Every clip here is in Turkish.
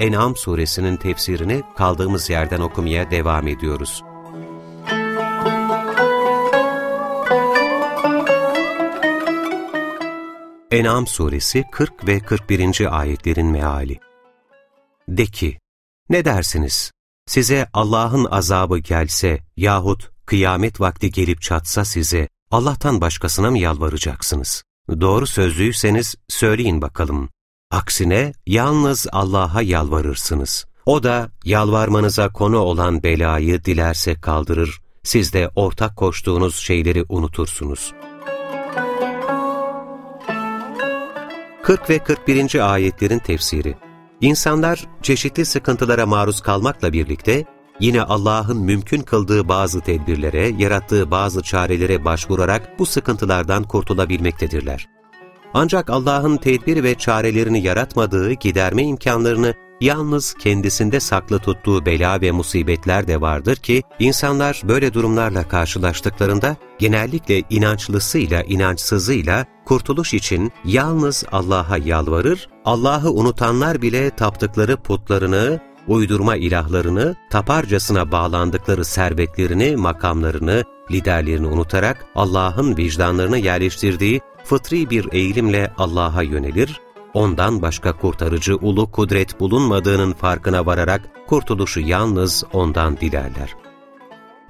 En'am suresinin tefsirini kaldığımız yerden okumaya devam ediyoruz. En'am suresi 40 ve 41. ayetlerin meali. De ki, ne dersiniz? Size Allah'ın azabı gelse yahut kıyamet vakti gelip çatsa size Allah'tan başkasına mı yalvaracaksınız? Doğru sözlüyseniz söyleyin bakalım. Aksine yalnız Allah'a yalvarırsınız. O da yalvarmanıza konu olan belayı dilerse kaldırır, siz de ortak koştuğunuz şeyleri unutursunuz. 40 ve 41. ayetlerin tefsiri İnsanlar çeşitli sıkıntılara maruz kalmakla birlikte, yine Allah'ın mümkün kıldığı bazı tedbirlere, yarattığı bazı çarelere başvurarak bu sıkıntılardan kurtulabilmektedirler. Ancak Allah'ın tedbir ve çarelerini yaratmadığı, giderme imkanlarını yalnız kendisinde saklı tuttuğu bela ve musibetler de vardır ki, insanlar böyle durumlarla karşılaştıklarında genellikle inançlısıyla inançsızıyla kurtuluş için yalnız Allah'a yalvarır, Allah'ı unutanlar bile taptıkları putlarını, uydurma ilahlarını, taparcasına bağlandıkları servetlerini, makamlarını, liderlerini unutarak Allah'ın vicdanlarına yerleştirdiği fıtri bir eğilimle Allah'a yönelir, ondan başka kurtarıcı ulu kudret bulunmadığının farkına vararak kurtuluşu yalnız ondan dilerler.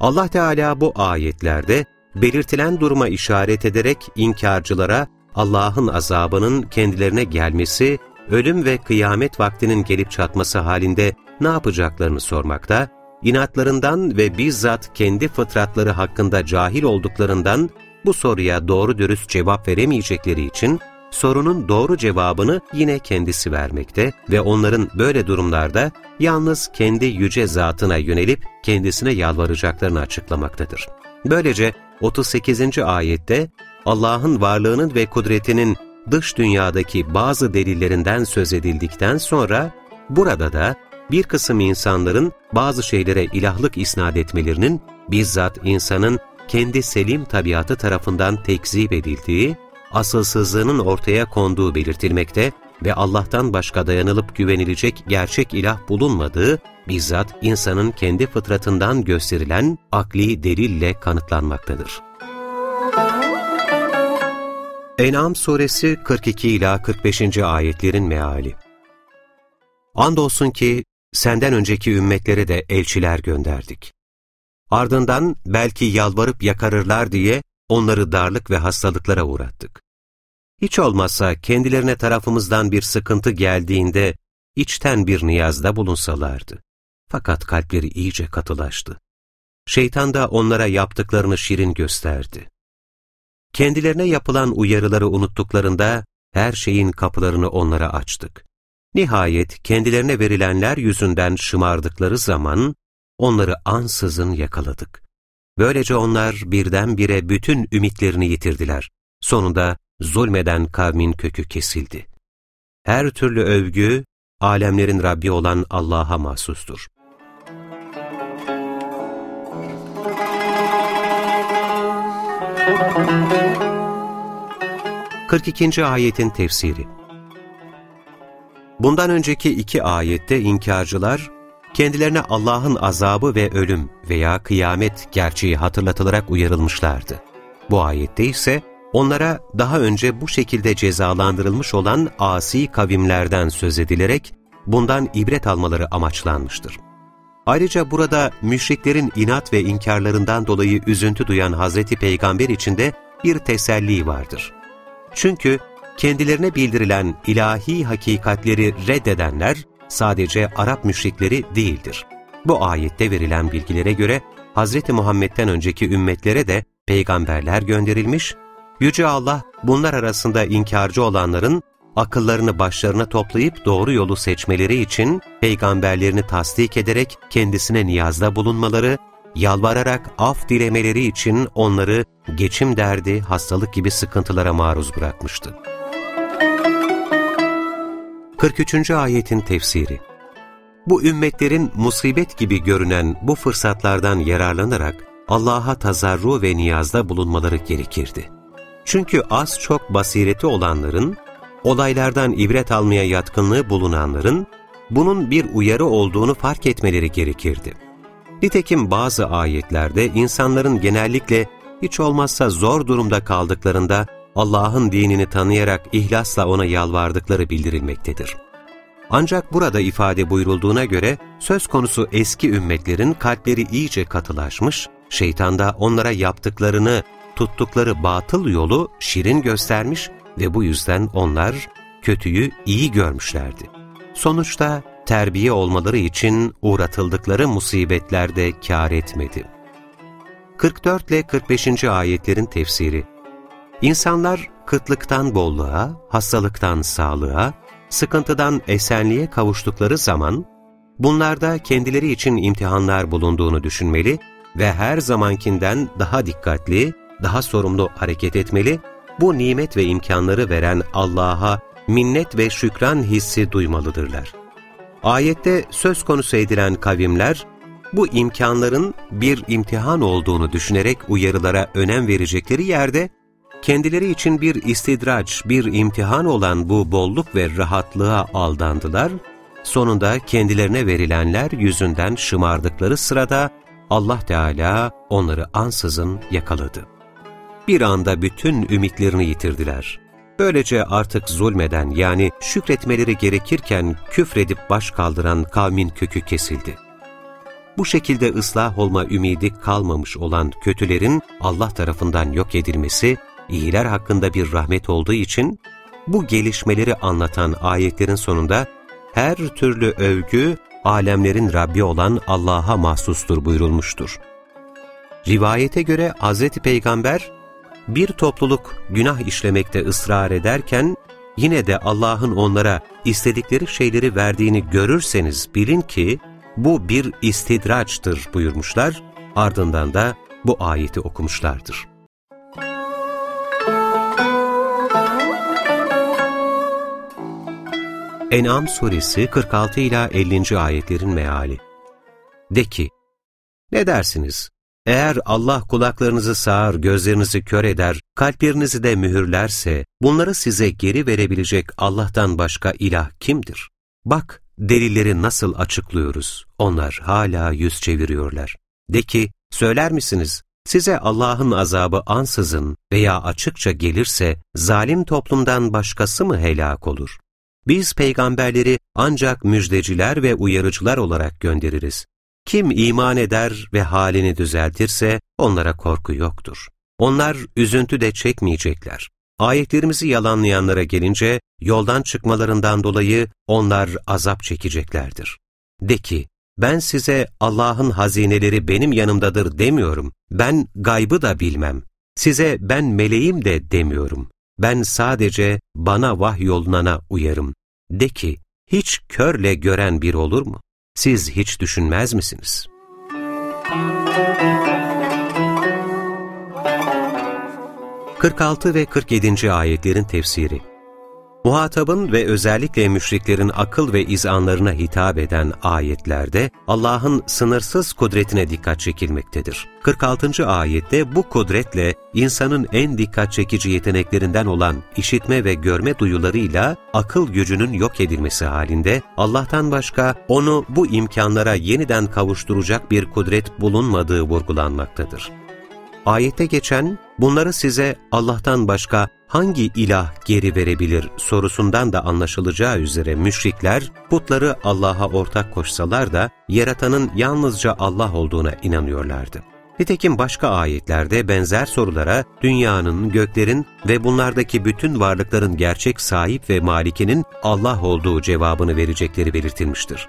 Allah Teala bu ayetlerde belirtilen duruma işaret ederek inkarcılara Allah'ın azabının kendilerine gelmesi, ölüm ve kıyamet vaktinin gelip çatması halinde ne yapacaklarını sormakta, inatlarından ve bizzat kendi fıtratları hakkında cahil olduklarından bu soruya doğru dürüst cevap veremeyecekleri için sorunun doğru cevabını yine kendisi vermekte ve onların böyle durumlarda yalnız kendi yüce zatına yönelip kendisine yalvaracaklarını açıklamaktadır. Böylece 38. ayette Allah'ın varlığının ve kudretinin dış dünyadaki bazı delillerinden söz edildikten sonra burada da bir kısım insanların bazı şeylere ilahlık isnat etmelerinin bizzat insanın kendi selim tabiatı tarafından tekzip edildiği, asılsızlığının ortaya konduğu belirtilmekte ve Allah'tan başka dayanılıp güvenilecek gerçek ilah bulunmadığı, bizzat insanın kendi fıtratından gösterilen akli delille kanıtlanmaktadır. En'am suresi 42 ila 45. ayetlerin meali. Andolsun ki senden önceki ümmetlere de elçiler gönderdik. Ardından belki yalvarıp yakarırlar diye onları darlık ve hastalıklara uğrattık. Hiç olmazsa kendilerine tarafımızdan bir sıkıntı geldiğinde içten bir niyazda bulunsalardı. Fakat kalpleri iyice katılaştı. Şeytan da onlara yaptıklarını şirin gösterdi. Kendilerine yapılan uyarıları unuttuklarında her şeyin kapılarını onlara açtık. Nihayet kendilerine verilenler yüzünden şımardıkları zaman onları ansızın yakaladık. Böylece onlar birdenbire bütün ümitlerini yitirdiler. Sonunda zulmeden kavmin kökü kesildi. Her türlü övgü, alemlerin Rabbi olan Allah'a mahsustur. Kırk ikinci ayetin tefsiri Bundan önceki iki ayette inkarcılar, kendilerine Allah'ın azabı ve ölüm veya kıyamet gerçeği hatırlatılarak uyarılmışlardı. Bu ayette ise onlara daha önce bu şekilde cezalandırılmış olan asi kavimlerden söz edilerek bundan ibret almaları amaçlanmıştır. Ayrıca burada müşriklerin inat ve inkarlarından dolayı üzüntü duyan Hazreti Peygamber içinde bir teselli vardır. Çünkü kendilerine bildirilen ilahi hakikatleri reddedenler sadece Arap müşrikleri değildir. Bu ayette verilen bilgilere göre Hz. Muhammed'den önceki ümmetlere de peygamberler gönderilmiş, Yüce Allah bunlar arasında inkarcı olanların akıllarını başlarına toplayıp doğru yolu seçmeleri için peygamberlerini tasdik ederek kendisine niyazda bulunmaları, yalvararak af dilemeleri için onları geçim derdi, hastalık gibi sıkıntılara maruz bırakmıştı. 43. Ayetin Tefsiri Bu ümmetlerin musibet gibi görünen bu fırsatlardan yararlanarak Allah'a tazarru ve niyazda bulunmaları gerekirdi. Çünkü az çok basireti olanların, olaylardan ibret almaya yatkınlığı bulunanların, bunun bir uyarı olduğunu fark etmeleri gerekirdi. Nitekim bazı ayetlerde insanların genellikle hiç olmazsa zor durumda kaldıklarında Allah'ın dinini tanıyarak ihlasla ona yalvardıkları bildirilmektedir. Ancak burada ifade buyurulduğuna göre söz konusu eski ümmetlerin kalpleri iyice katılaşmış, şeytan da onlara yaptıklarını, tuttukları batıl yolu şirin göstermiş ve bu yüzden onlar kötüyü iyi görmüşlerdi. Sonuçta terbiye olmaları için uğratıldıkları musibetler de kâr etmedi. 44 ile 45. ayetlerin tefsiri İnsanlar kıtlıktan bolluğa, hastalıktan sağlığa, sıkıntıdan esenliğe kavuştukları zaman, bunlarda kendileri için imtihanlar bulunduğunu düşünmeli ve her zamankinden daha dikkatli, daha sorumlu hareket etmeli, bu nimet ve imkanları veren Allah'a minnet ve şükran hissi duymalıdırlar. Ayette söz konusu edilen kavimler, bu imkanların bir imtihan olduğunu düşünerek uyarılara önem verecekleri yerde, kendileri için bir istidraç, bir imtihan olan bu bolluk ve rahatlığa aldandılar, sonunda kendilerine verilenler yüzünden şımardıkları sırada Allah Teala onları ansızın yakaladı. Bir anda bütün ümitlerini yitirdiler. Böylece artık zulmeden yani şükretmeleri gerekirken küfredip baş kaldıran kavmin kökü kesildi. Bu şekilde ıslah olma ümidi kalmamış olan kötülerin Allah tarafından yok edilmesi, iyiler hakkında bir rahmet olduğu için, bu gelişmeleri anlatan ayetlerin sonunda her türlü övgü, alemlerin Rabbi olan Allah'a mahsustur buyurulmuştur. Rivayete göre Hz. Peygamber, bir topluluk günah işlemekte ısrar ederken, yine de Allah'ın onlara istedikleri şeyleri verdiğini görürseniz bilin ki, bu bir istidraçtır buyurmuşlar, ardından da bu ayeti okumuşlardır. En'am suresi 46 ila 50. ayetlerin meali. De ki, ne dersiniz? Eğer Allah kulaklarınızı sağır, gözlerinizi kör eder, kalplerinizi de mühürlerse, bunları size geri verebilecek Allah'tan başka ilah kimdir? Bak, delilleri nasıl açıklıyoruz, onlar hala yüz çeviriyorlar. De ki, söyler misiniz, size Allah'ın azabı ansızın veya açıkça gelirse, zalim toplumdan başkası mı helak olur? Biz peygamberleri ancak müjdeciler ve uyarıcılar olarak göndeririz. Kim iman eder ve halini düzeltirse onlara korku yoktur. Onlar üzüntü de çekmeyecekler. Ayetlerimizi yalanlayanlara gelince yoldan çıkmalarından dolayı onlar azap çekeceklerdir. De ki, ben size Allah'ın hazineleri benim yanımdadır demiyorum. Ben gaybı da bilmem. Size ben meleğim de demiyorum. Ben sadece bana vahyolunana uyarım. De ki, hiç körle gören bir olur mu? Siz hiç düşünmez misiniz? Kırk altı ve 47. ayetlerin tefsiri Muhatabın ve özellikle müşriklerin akıl ve izanlarına hitap eden ayetlerde Allah'ın sınırsız kudretine dikkat çekilmektedir. 46. ayette bu kudretle insanın en dikkat çekici yeteneklerinden olan işitme ve görme duyularıyla akıl gücünün yok edilmesi halinde Allah'tan başka onu bu imkanlara yeniden kavuşturacak bir kudret bulunmadığı vurgulanmaktadır. Ayette geçen, bunları size Allah'tan başka hangi ilah geri verebilir sorusundan da anlaşılacağı üzere müşrikler, putları Allah'a ortak koşsalar da yaratanın yalnızca Allah olduğuna inanıyorlardı. Nitekim başka ayetlerde benzer sorulara dünyanın, göklerin ve bunlardaki bütün varlıkların gerçek sahip ve malikinin Allah olduğu cevabını verecekleri belirtilmiştir.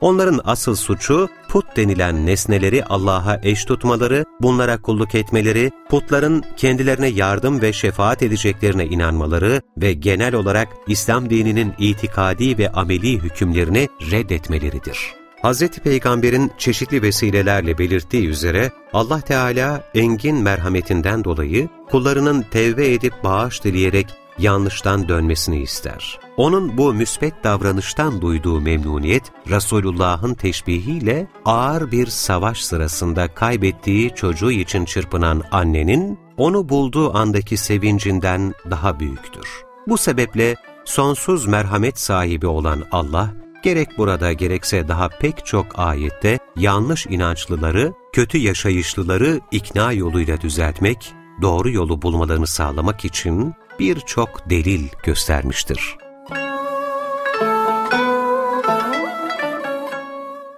Onların asıl suçu put denilen nesneleri Allah'a eş tutmaları, bunlara kulluk etmeleri, putların kendilerine yardım ve şefaat edeceklerine inanmaları ve genel olarak İslam dininin itikadi ve ameli hükümlerini reddetmeleridir. Hz. Peygamber'in çeşitli vesilelerle belirttiği üzere Allah Teala engin merhametinden dolayı kullarının tevbe edip bağış dileyerek yanlıştan dönmesini ister. Onun bu müsbet davranıştan duyduğu memnuniyet, Resulullah'ın teşbihiyle ağır bir savaş sırasında kaybettiği çocuğu için çırpınan annenin, onu bulduğu andaki sevincinden daha büyüktür. Bu sebeple sonsuz merhamet sahibi olan Allah, gerek burada gerekse daha pek çok ayette yanlış inançlıları, kötü yaşayışlıları ikna yoluyla düzeltmek, doğru yolu bulmalarını sağlamak için birçok delil göstermiştir.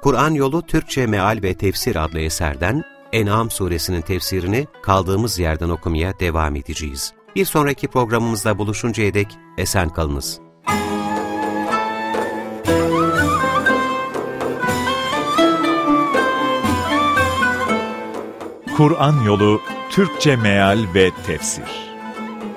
Kur'an Yolu Türkçe Meal ve Tefsir adlı eserden En'am suresinin tefsirini kaldığımız yerden okumaya devam edeceğiz. Bir sonraki programımızda buluşuncaya dek esen kalınız. Kur'an Yolu Türkçe Meal ve Tefsir